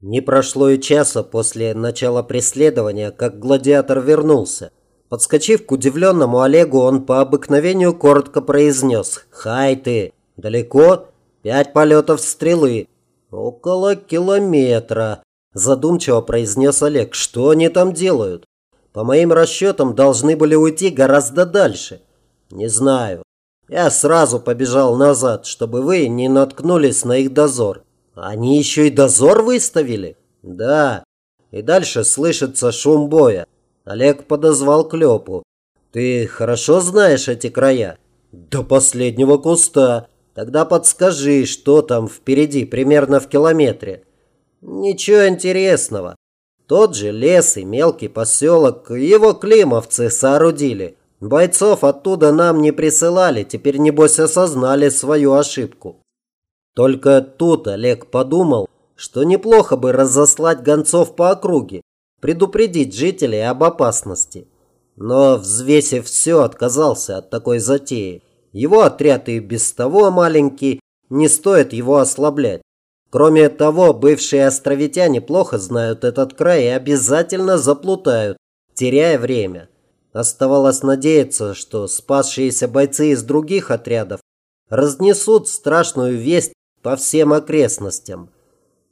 Не прошло и часа после начала преследования, как гладиатор вернулся. Подскочив к удивленному Олегу, он по обыкновению коротко произнес «Хай ты! Далеко? Пять полетов стрелы. Около километра», задумчиво произнес Олег. «Что они там делают? По моим расчетам, должны были уйти гораздо дальше. Не знаю. Я сразу побежал назад, чтобы вы не наткнулись на их дозор. Они еще и дозор выставили? Да. И дальше слышится шум боя. Олег подозвал Клёпу. Ты хорошо знаешь эти края? До последнего куста. Тогда подскажи, что там впереди, примерно в километре. Ничего интересного. Тот же лес и мелкий поселок, его климовцы соорудили. Бойцов оттуда нам не присылали, теперь небось осознали свою ошибку. Только тут Олег подумал, что неплохо бы разослать гонцов по округе, предупредить жителей об опасности. Но, взвесив все, отказался от такой затеи. Его отряд и без того маленький, не стоит его ослаблять. Кроме того, бывшие островитяне плохо знают этот край и обязательно заплутают, теряя время. Оставалось надеяться, что спасшиеся бойцы из других отрядов разнесут страшную весть по всем окрестностям.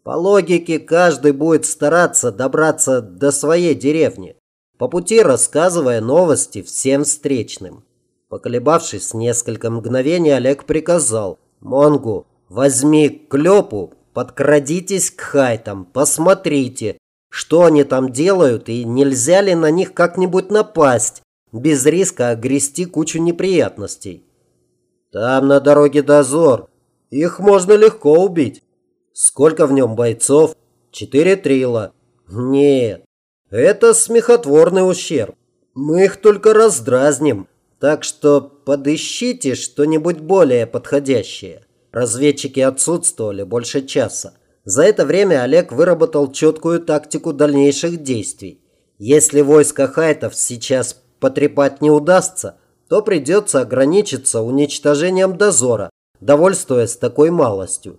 По логике, каждый будет стараться добраться до своей деревни, по пути рассказывая новости всем встречным. Поколебавшись несколько мгновений, Олег приказал «Монгу, возьми клепу, подкрадитесь к хайтам, посмотрите, что они там делают и нельзя ли на них как-нибудь напасть, без риска огрести кучу неприятностей». «Там на дороге дозор», их можно легко убить. Сколько в нем бойцов? Четыре трила. Нет, это смехотворный ущерб. Мы их только раздразним. Так что подыщите что-нибудь более подходящее. Разведчики отсутствовали больше часа. За это время Олег выработал четкую тактику дальнейших действий. Если войско хайтов сейчас потрепать не удастся, то придется ограничиться уничтожением дозора, довольствуясь такой малостью.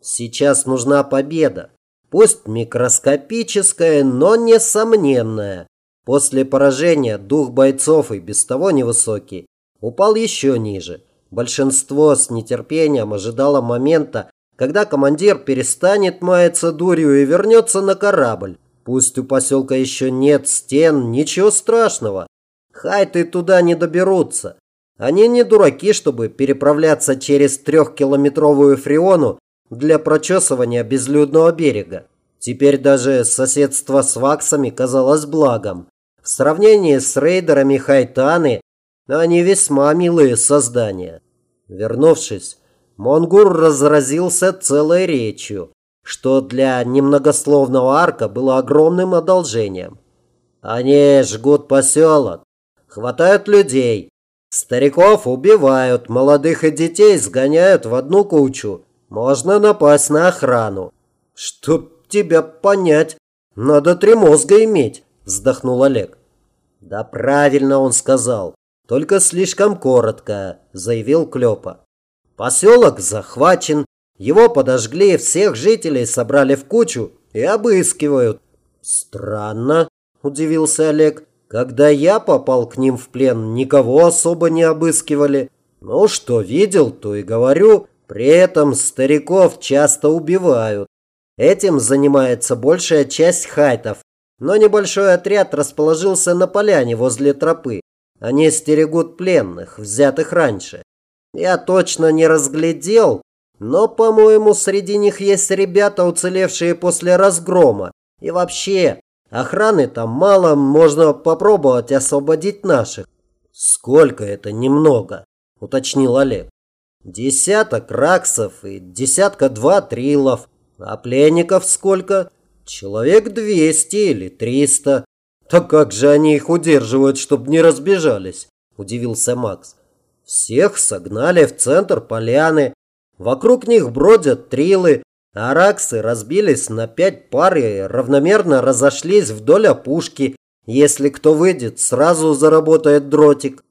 Сейчас нужна победа. Пусть микроскопическая, но несомненная. После поражения дух бойцов и без того невысокий упал еще ниже. Большинство с нетерпением ожидало момента, когда командир перестанет маяться дурью и вернется на корабль. Пусть у поселка еще нет стен, ничего страшного. Хайты туда не доберутся. Они не дураки, чтобы переправляться через трехкилометровую фреону для прочесывания безлюдного берега. Теперь даже соседство с ваксами казалось благом. В сравнении с рейдерами Хайтаны, они весьма милые создания. Вернувшись, Монгур разразился целой речью, что для немногословного арка было огромным одолжением. Они жгут поселок, хватают людей, Стариков убивают, молодых и детей сгоняют в одну кучу. Можно напасть на охрану. Чтоб тебя понять, надо три мозга иметь, вздохнул Олег. Да правильно он сказал, только слишком коротко, заявил Клёпа. Поселок захвачен, его подожгли, всех жителей собрали в кучу и обыскивают. Странно, удивился Олег. Когда я попал к ним в плен, никого особо не обыскивали. Ну, что видел, то и говорю. При этом стариков часто убивают. Этим занимается большая часть хайтов. Но небольшой отряд расположился на поляне возле тропы. Они стерегут пленных, взятых раньше. Я точно не разглядел, но, по-моему, среди них есть ребята, уцелевшие после разгрома. И вообще, Охраны там мало, можно попробовать освободить наших. Сколько это немного, уточнил Олег. Десяток раксов и десятка-два трилов. А пленников сколько? Человек двести или триста. Так как же они их удерживают, чтобы не разбежались? Удивился Макс. Всех согнали в центр поляны. Вокруг них бродят трилы, Араксы разбились на пять пар и равномерно разошлись вдоль опушки. Если кто выйдет, сразу заработает дротик.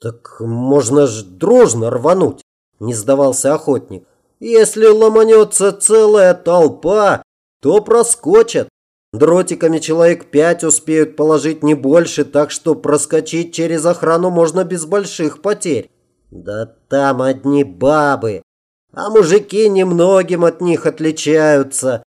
Так можно ж дружно рвануть, не сдавался охотник. Если ломанется целая толпа, то проскочат. Дротиками человек пять успеют положить не больше, так что проскочить через охрану можно без больших потерь. Да там одни бабы, а мужики немногим от них отличаются,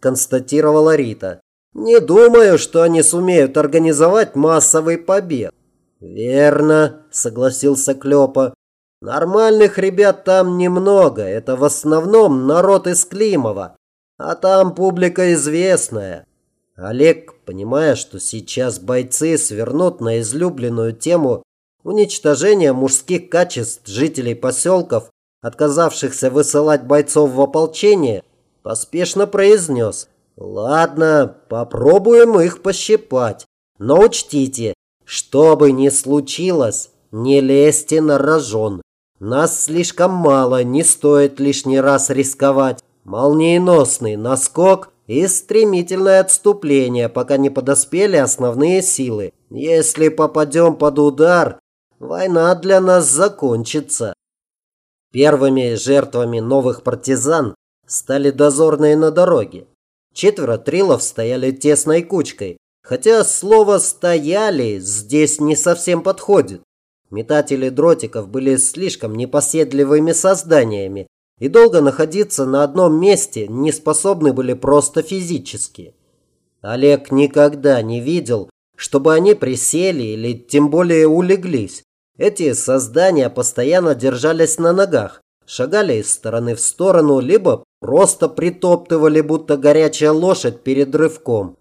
констатировала Рита. Не думаю, что они сумеют организовать массовый побег. Верно, согласился Клёпа. Нормальных ребят там немного, это в основном народ из Климова, а там публика известная. Олег, понимая, что сейчас бойцы свернут на излюбленную тему уничтожения мужских качеств жителей поселков, отказавшихся высылать бойцов в ополчение, поспешно произнес «Ладно, попробуем их пощипать, но учтите, что бы ни случилось, не лезьте на рожон. Нас слишком мало, не стоит лишний раз рисковать. Молниеносный наскок и стремительное отступление, пока не подоспели основные силы. Если попадем под удар, война для нас закончится. Первыми жертвами новых партизан стали дозорные на дороге. Четверо трилов стояли тесной кучкой, хотя слово «стояли» здесь не совсем подходит. Метатели дротиков были слишком непоседливыми созданиями, и долго находиться на одном месте не способны были просто физически. Олег никогда не видел, чтобы они присели или тем более улеглись. Эти создания постоянно держались на ногах, шагали из стороны в сторону, либо просто притоптывали, будто горячая лошадь перед рывком.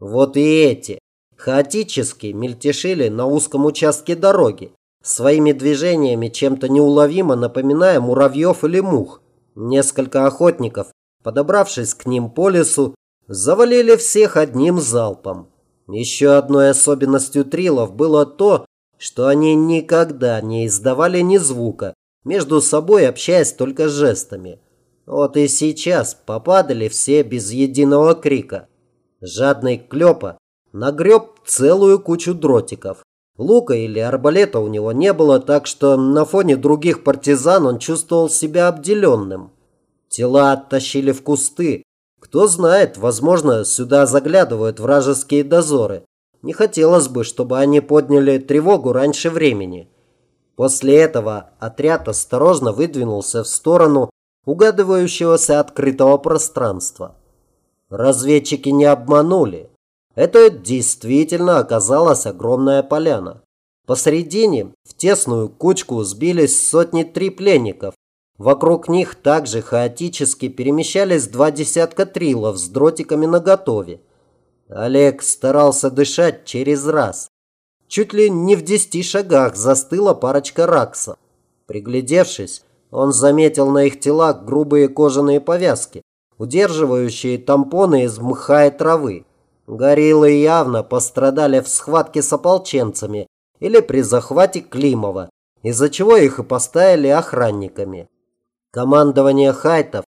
Вот и эти хаотически мельтешили на узком участке дороги, своими движениями чем-то неуловимо напоминая муравьев или мух. Несколько охотников, подобравшись к ним по лесу, завалили всех одним залпом. Еще одной особенностью трилов было то, что они никогда не издавали ни звука, между собой общаясь только жестами. Вот и сейчас попадали все без единого крика. Жадный Клёпа нагреб целую кучу дротиков. Лука или арбалета у него не было, так что на фоне других партизан он чувствовал себя обделенным. Тела оттащили в кусты. Кто знает, возможно, сюда заглядывают вражеские дозоры. Не хотелось бы, чтобы они подняли тревогу раньше времени. После этого отряд осторожно выдвинулся в сторону угадывающегося открытого пространства. Разведчики не обманули. Это действительно оказалась огромная поляна. Посередине в тесную кучку сбились сотни три пленников. Вокруг них также хаотически перемещались два десятка трилов с дротиками наготове. Олег старался дышать через раз. Чуть ли не в десяти шагах застыла парочка раксов. Приглядевшись, он заметил на их телах грубые кожаные повязки, удерживающие тампоны из мха и травы. Гориллы явно пострадали в схватке с ополченцами или при захвате Климова, из-за чего их и поставили охранниками. Командование Хайтов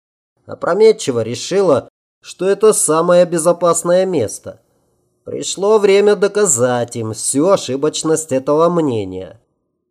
опрометчиво решило, что это самое безопасное место. Пришло время доказать им всю ошибочность этого мнения.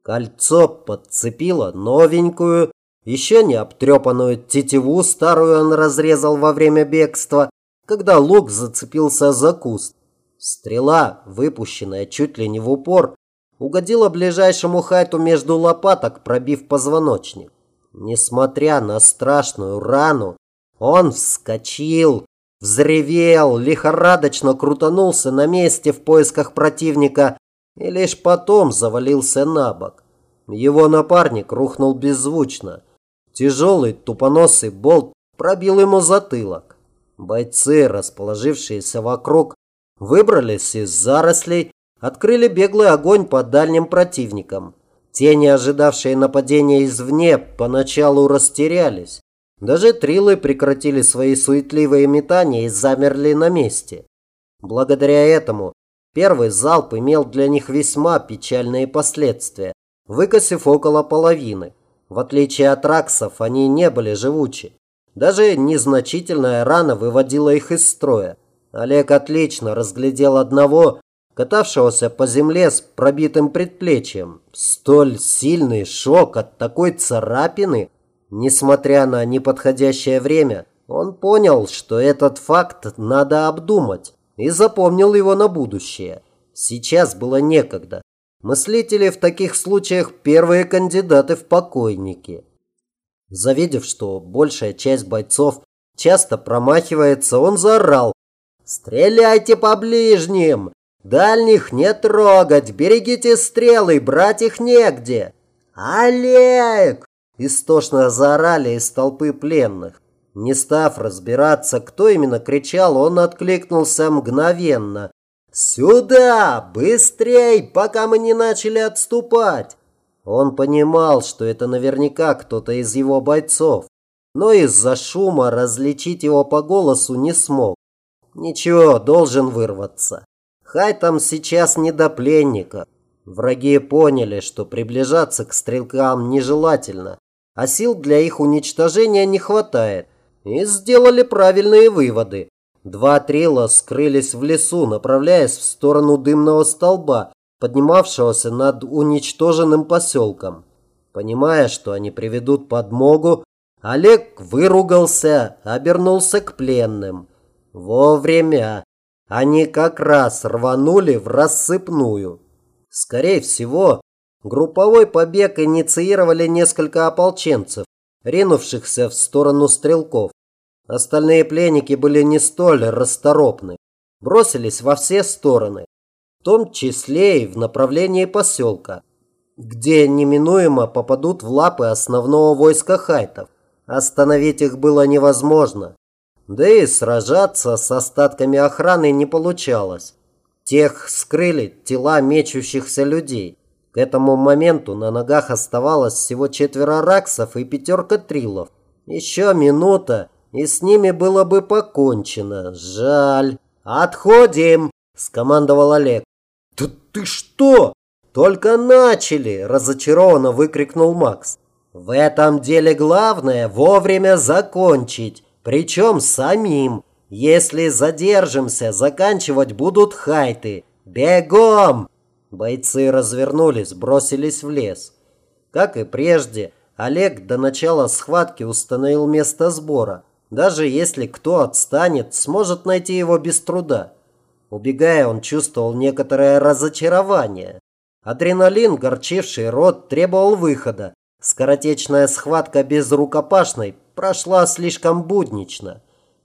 Кольцо подцепило новенькую, еще не обтрепанную тетиву, старую он разрезал во время бегства, когда лук зацепился за куст. Стрела, выпущенная чуть ли не в упор, угодила ближайшему хайту между лопаток, пробив позвоночник. Несмотря на страшную рану, он вскочил, взревел, лихорадочно крутанулся на месте в поисках противника и лишь потом завалился на бок. Его напарник рухнул беззвучно. Тяжелый тупоносый болт пробил ему затылок. Бойцы, расположившиеся вокруг, выбрались из зарослей, открыли беглый огонь по дальним противникам. Те, не ожидавшие нападения извне, поначалу растерялись. Даже трилы прекратили свои суетливые метания и замерли на месте. Благодаря этому первый залп имел для них весьма печальные последствия, выкосив около половины. В отличие от раксов, они не были живучи. Даже незначительная рана выводила их из строя. Олег отлично разглядел одного, катавшегося по земле с пробитым предплечьем. Столь сильный шок от такой царапины, несмотря на неподходящее время, Он понял, что этот факт надо обдумать, и запомнил его на будущее. Сейчас было некогда. Мыслители в таких случаях первые кандидаты в покойники. Завидев, что большая часть бойцов часто промахивается, он заорал. «Стреляйте по ближним! Дальних не трогать! Берегите стрелы, брать их негде!» «Олег!» – истошно заорали из толпы пленных. Не став разбираться, кто именно кричал, он откликнулся мгновенно. «Сюда! Быстрей, пока мы не начали отступать!» Он понимал, что это наверняка кто-то из его бойцов, но из-за шума различить его по голосу не смог. Ничего, должен вырваться. Хай там сейчас не до пленника. Враги поняли, что приближаться к стрелкам нежелательно, а сил для их уничтожения не хватает, и сделали правильные выводы. Два трила скрылись в лесу, направляясь в сторону дымного столба, поднимавшегося над уничтоженным поселком. Понимая, что они приведут подмогу, Олег выругался, обернулся к пленным. Вовремя. Они как раз рванули в рассыпную. Скорее всего, групповой побег инициировали несколько ополченцев, ринувшихся в сторону стрелков. Остальные пленники были не столь расторопны. Бросились во все стороны, в том числе и в направлении поселка, где неминуемо попадут в лапы основного войска хайтов. Остановить их было невозможно. Да и сражаться с остатками охраны не получалось. Тех скрыли тела мечущихся людей. К этому моменту на ногах оставалось всего четверо раксов и пятерка трилов. Еще минута, и с ними было бы покончено. Жаль. «Отходим!» – скомандовал Олег. «Да ты что? Только начали!» – разочарованно выкрикнул Макс. «В этом деле главное вовремя закончить, причем самим. Если задержимся, заканчивать будут хайты. Бегом!» Бойцы развернулись, бросились в лес. Как и прежде, Олег до начала схватки установил место сбора. Даже если кто отстанет, сможет найти его без труда. Убегая, он чувствовал некоторое разочарование. Адреналин, горчивший рот, требовал выхода. Скоротечная схватка без рукопашной прошла слишком буднично.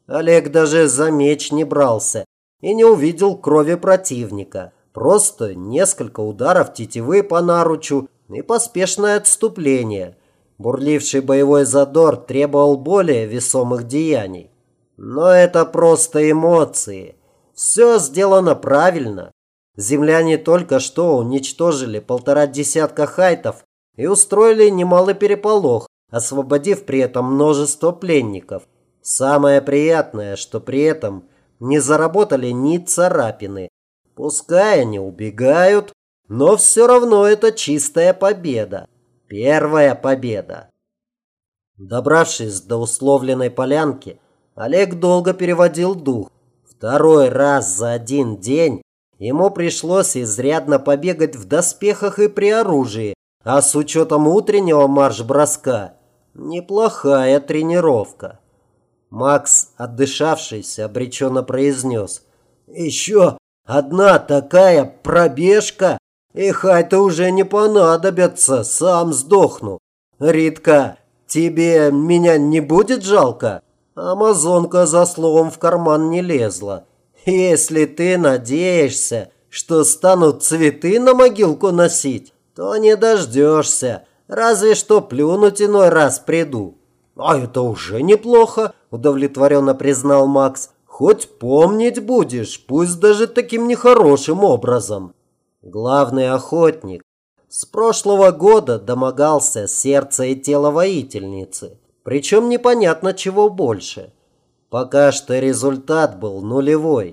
Олег даже за меч не брался и не увидел крови противника. Просто несколько ударов тетивы по наручу и поспешное отступление. Бурливший боевой задор требовал более весомых деяний. Но это просто эмоции. Все сделано правильно. Земляне только что уничтожили полтора десятка хайтов и устроили немалый переполох, освободив при этом множество пленников. Самое приятное, что при этом не заработали ни царапины. Пускай они убегают, но все равно это чистая победа. Первая победа. Добравшись до условленной полянки, Олег долго переводил дух. Второй раз за один день ему пришлось изрядно побегать в доспехах и при оружии, а с учетом утреннего марш-броска – неплохая тренировка. Макс, отдышавшись, обреченно произнес. «Еще одна такая пробежка, и хай-то уже не понадобится, сам сдохну. Ритка, тебе меня не будет жалко?» Амазонка за словом в карман не лезла. «Если ты надеешься, что станут цветы на могилку носить, то не дождешься, разве что плюнуть иной раз приду». «А это уже неплохо», – удовлетворенно признал Макс. «Хоть помнить будешь, пусть даже таким нехорошим образом». Главный охотник с прошлого года домогался сердца и тела воительницы. Причем непонятно чего больше. Пока что результат был нулевой.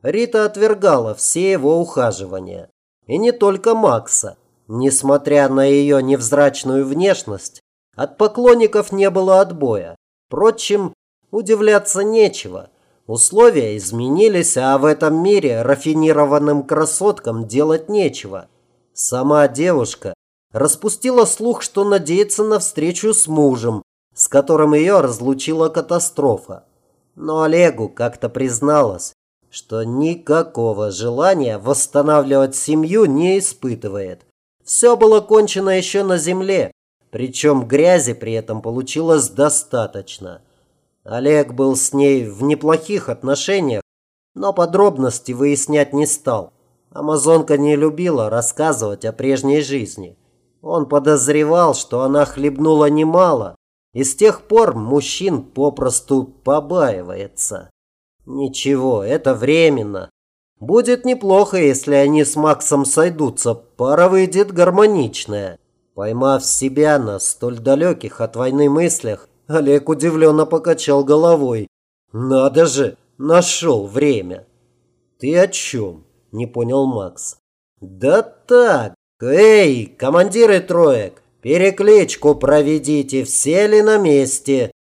Рита отвергала все его ухаживания. И не только Макса. Несмотря на ее невзрачную внешность, от поклонников не было отбоя. Впрочем, удивляться нечего. Условия изменились, а в этом мире рафинированным красоткам делать нечего. Сама девушка распустила слух, что надеется на встречу с мужем, с которым ее разлучила катастрофа. Но Олегу как-то призналась, что никакого желания восстанавливать семью не испытывает. Все было кончено еще на земле, причем грязи при этом получилось достаточно. Олег был с ней в неплохих отношениях, но подробности выяснять не стал. Амазонка не любила рассказывать о прежней жизни. Он подозревал, что она хлебнула немало, и с тех пор мужчин попросту побаивается. Ничего, это временно. Будет неплохо, если они с Максом сойдутся, пара выйдет гармоничная. Поймав себя на столь далеких от войны мыслях, Олег удивленно покачал головой. «Надо же, нашел время!» «Ты о чем?» – не понял Макс. «Да так! Эй, командиры троек, перекличку проведите, все ли на месте?»